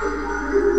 Música